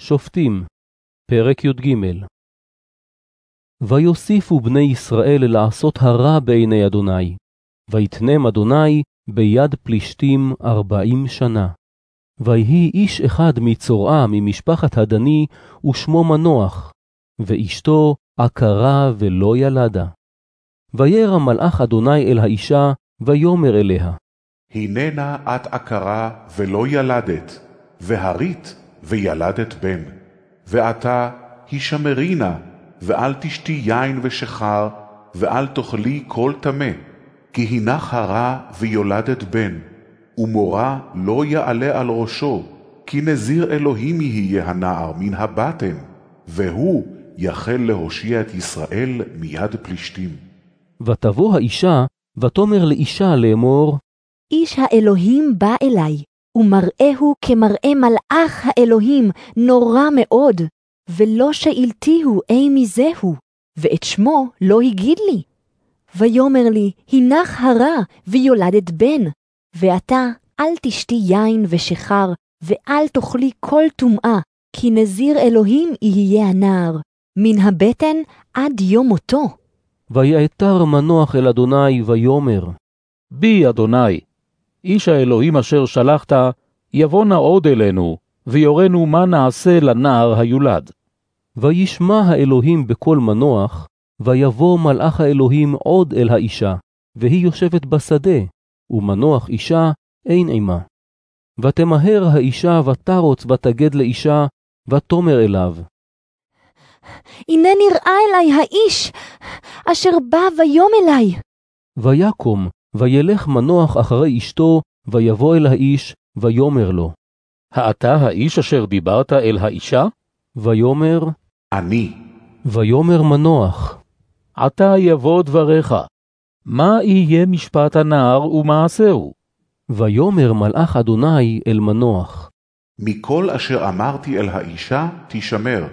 שופטים, פרק י"ג ויוסיפו בני ישראל לעשות הרע בעיני אדוני, ויתנם אדוני ביד פלישתים ארבעים שנה. ויהי איש אחד מצורעה ממשפחת הדני, ושמו מנוח, ואשתו עקרה ולא ילדה. וירא מלאך אדוני אל האישה, ויאמר אליה, הננה את עקרה ולא ילדת, והרית וילדת בן. ועתה הישמרינה, ואל תשתי יין ושכר, ואל תאכלי כל טמא, כי הנך הרע ויולדת בן, ומורה לא יעלה על ראשו, כי נזיר אלוהים יהיה הנער מן הבטן, והוא יחל להושיע את ישראל מיד פלישתים. ותבוא האישה, ותאמר לאישה לאמור, איש האלוהים בא אלי, ומראהו כמראה מלאך האלוהים נורא מאוד, ולא שאלתיהו אי מזהו, ואת שמו לא הגיד לי. ויאמר לי, הנך הרע, ויולדת בן, ועתה אל תשתי יין ושכר, ואל תאכלי כל טומאה, כי נזיר אלוהים יהיה הנער, מן הבטן עד יום מותו. ויעתר מנוח אל אדוני, ויאמר, בי, אדוני, איש האלוהים אשר שלחת, יבוא נא עוד אלינו, ויורנו מה נעשה לנער היולד. וישמע האלוהים בקול מנוח, ויבוא מלאך האלוהים עוד אל האישה, והיא יושבת בשדה, ומנוח אישה אין עמה. ותמהר האישה ותרוץ ותגד לאישה, ותאמר אליו, הנה נראה אלי האיש, אשר בא ויום אלי. ויקום, וילך מנוח אחרי אשתו, ויבוא אל האיש, ויאמר לו. האתה האיש אשר דיברת אל האישה? ויאמר, אני. ויאמר מנוח, עתה יבוא דבריך. מה יהיה משפט הנער ומעשהו? ויאמר מלאך אדוני אל מנוח, מכל אשר אמרתי אל האישה תשמר,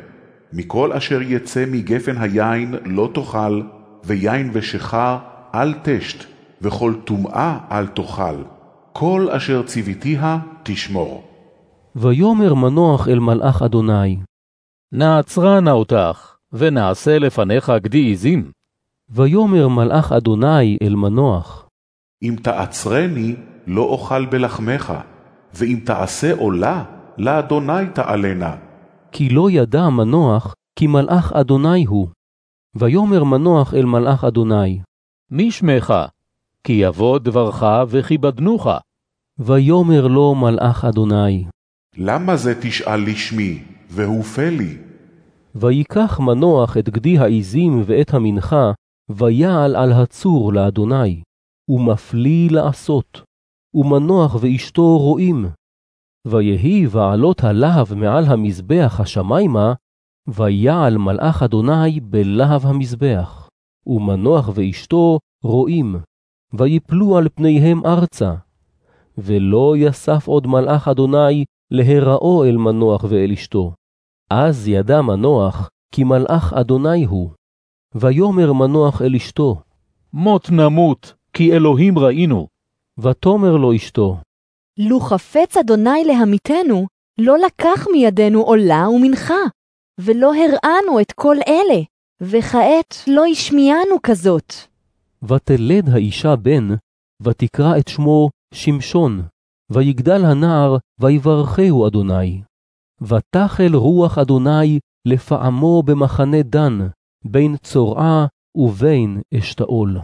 מכל אשר יצא מגפן היין לא תאכל, ויין ושכר אל תשת, וכל טומאה אל תאכל. כל אשר ציוויתיה תשמור. ויאמר מנוח אל מלאך אדוני, נעצרה נא אותך, ונעשה לפניך גדי עזים. ויאמר מלאך אדוני אל מנוח, אם תעצרני, לא אוכל בלחמך, ואם תעשה עולה, לאדוני תעלנה. כי לא ידע מנוח, כי מלאך אדוני הוא. ויאמר מנוח אל מלאך אדוני, מי שמך? כי יבוא דברך וכיבדנוך. ויאמר לו מלאך אדוני, למה זה תשאל לשמי, והופה לי? ויקח מנוח את גדי העזים ואת המנחה, ויעל על הצור לאדוני, ומפליא לעשות, ומנוח ואשתו רואים. ויהי בעלות הלהב מעל המזבח השמיימה, ויעל מלאך אדוני בלהב המזבח, ומנוח ואשתו רואים, ויפלו על פניהם ארצה. ולא יסף עוד מלאך אדוני להיראו אל מנוח ואל אשתו. אז ידע מנוח, כי מלאך אדוני הוא. ויאמר מנוח אל אשתו, מות נמות, כי אלוהים ראינו. ותאמר לו אשתו, לו חפץ אדוני להמיתנו, לא לקח מידינו עולה ומנחה, ולא הראנו את כל אלה, וכעת לא השמיענו כזאת. ותלד האישה בן, ותקרא את שמו שמשון, ויגדל הנער, ויברכהו אדוני. ותחל רוח אדוני לפעמו במחנה דן, בין צורעה ובין אשתאול.